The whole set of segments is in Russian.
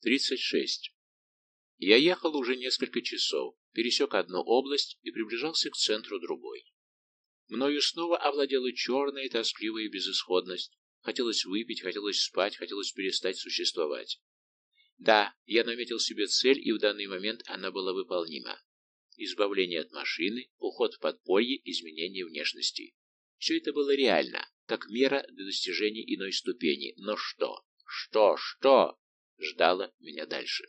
36. Я ехал уже несколько часов, пересек одну область и приближался к центру другой. Мною снова овладела черная, тоскливая безысходность. Хотелось выпить, хотелось спать, хотелось перестать существовать. Да, я наметил себе цель, и в данный момент она была выполнима. Избавление от машины, уход в подполье, изменение внешности. Все это было реально, как мера для достижения иной ступени. Но что? Что? Что? Ждало меня дальше.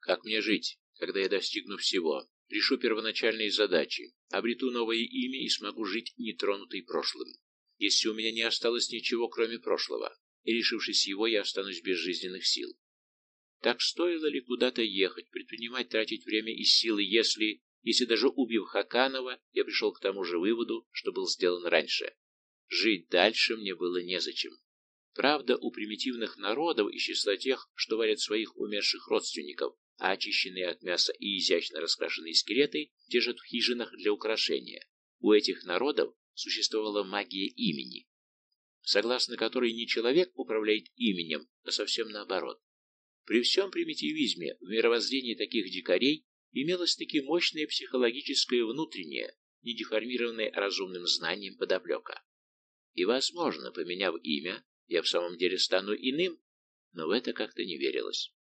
Как мне жить, когда я достигну всего, решу первоначальные задачи, обрету новое имя и смогу жить нетронутой прошлым? Если у меня не осталось ничего, кроме прошлого, и решившись его, я останусь без жизненных сил. Так стоило ли куда-то ехать, предпринимать, тратить время и силы, если, если даже убив Хаканова, я пришел к тому же выводу, что был сделан раньше? Жить дальше мне было незачем. Правда, у примитивных народов из числа тех, что варят своих умерших родственников, а очищенные от мяса и изящно раскрашенные скелеты держат в хижинах для украшения. У этих народов существовала магия имени, согласно которой не человек управляет именем, а совсем наоборот. При всем примитивизме в мировоззрении таких дикарей имелось таки мощное психологическое внутреннее, не деформированное разумным знанием подоплека. И, возможно, поменяв имя, я в самом деле стану иным, но в это как-то не верилось.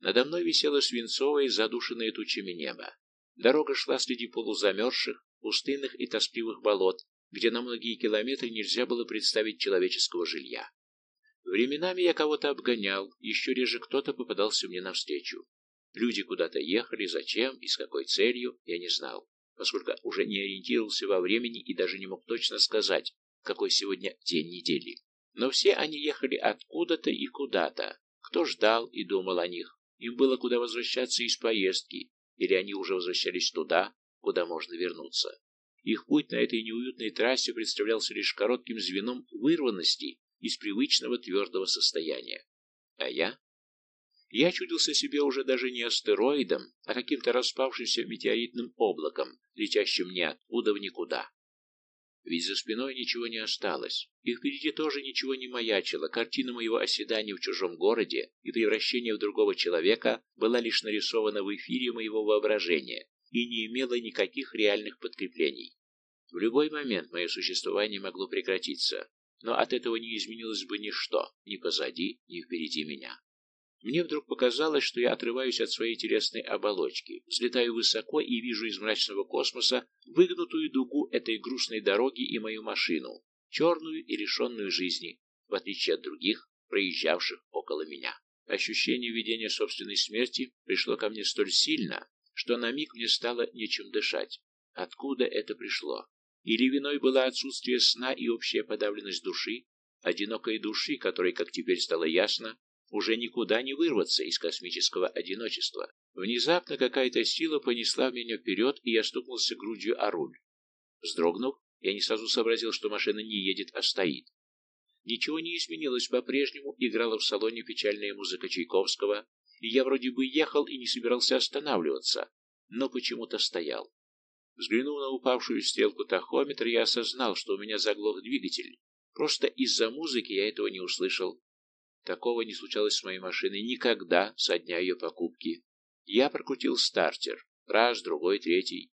Надо мной висело свинцовое, задушенное тучами небо. Дорога шла среди полузамерзших, пустынных и тоскливых болот, где на многие километры нельзя было представить человеческого жилья. Временами я кого-то обгонял, еще реже кто-то попадался мне навстречу. Люди куда-то ехали, зачем и с какой целью, я не знал, поскольку уже не ориентировался во времени и даже не мог точно сказать, какой сегодня день недели. Но все они ехали откуда-то и куда-то. Кто ждал и думал о них, им было куда возвращаться из поездки, или они уже возвращались туда, куда можно вернуться. Их путь на этой неуютной трассе представлялся лишь коротким звеном вырванности из привычного твердого состояния. А я? Я чудился себе уже даже не астероидом, а каким-то распавшимся метеоритным облаком, летящим ниоткуда в никуда. Ведь за спиной ничего не осталось, и впереди тоже ничего не маячило, картина моего оседания в чужом городе и превращения в другого человека была лишь нарисована в эфире моего воображения и не имела никаких реальных подкреплений. В любой момент мое существование могло прекратиться, но от этого не изменилось бы ничто, ни позади, ни впереди меня. Мне вдруг показалось, что я отрываюсь от своей телесной оболочки, взлетаю высоко и вижу из мрачного космоса выгнутую дугу этой грустной дороги и мою машину, черную и лишенную жизни, в отличие от других, проезжавших около меня. Ощущение видения собственной смерти пришло ко мне столь сильно, что на миг мне стало нечем дышать. Откуда это пришло? Или виной было отсутствие сна и общая подавленность души, одинокой души, которой, как теперь стало ясно, уже никуда не вырваться из космического одиночества. Внезапно какая-то сила понесла меня вперед, и я стукнулся грудью о руль. Вздрогнув, я не сразу сообразил, что машина не едет, а стоит. Ничего не изменилось, по-прежнему играла в салоне печальная музыка Чайковского, и я вроде бы ехал и не собирался останавливаться, но почему-то стоял. Взглянув на упавшую стрелку тахометра, я осознал, что у меня заглох двигатель. Просто из-за музыки я этого не услышал. Такого не случалось с моей машиной никогда со дня ее покупки. Я прокрутил стартер. Раз, другой, третий.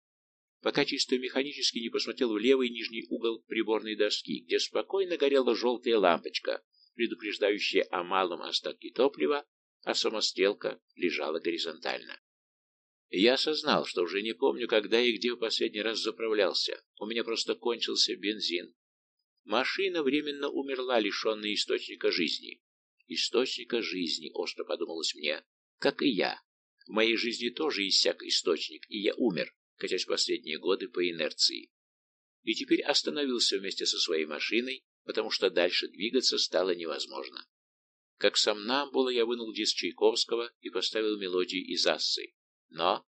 Пока чисто механически не посмотрел в левый нижний угол приборной доски, где спокойно горела желтая лампочка, предупреждающая о малом остатке топлива, а сама стрелка лежала горизонтально. Я осознал, что уже не помню, когда и где в последний раз заправлялся. У меня просто кончился бензин. Машина временно умерла, лишенная источника жизни. Источника жизни, остро подумалось мне, как и я. В моей жизни тоже иссяк источник, и я умер, катясь последние годы по инерции. И теперь остановился вместе со своей машиной, потому что дальше двигаться стало невозможно. Как сам Намбула, я вынул диск Чайковского и поставил мелодию из ассы. Но...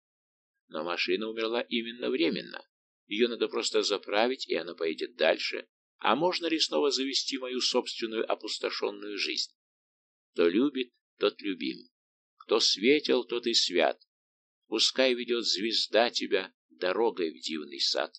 Но машина умерла именно временно. Ее надо просто заправить, и она поедет дальше. А можно ли снова завести мою собственную опустошенную жизнь? Кто любит, тот любим. Кто светил, тот и свят. Пускай ведет звезда тебя дорогой в дивный сад.